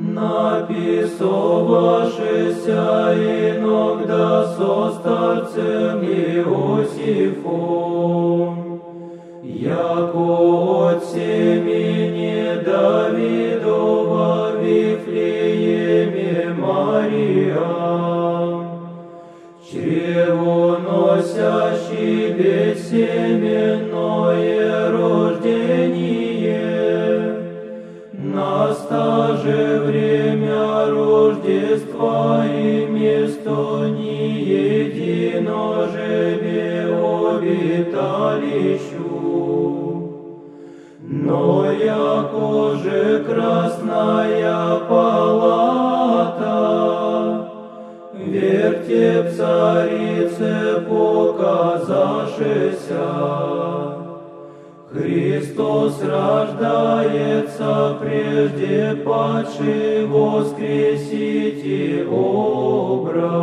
написовавшися иногда со старцем Иосифом, яко от семени Давидова Вифлееме Мария, чревоносящий бессеменное настаже время Рождества и место не едино жебе обиталищу. Но яко же красная палата, верьте царице показавшися, Христос рождается прежде падший воскресите образ.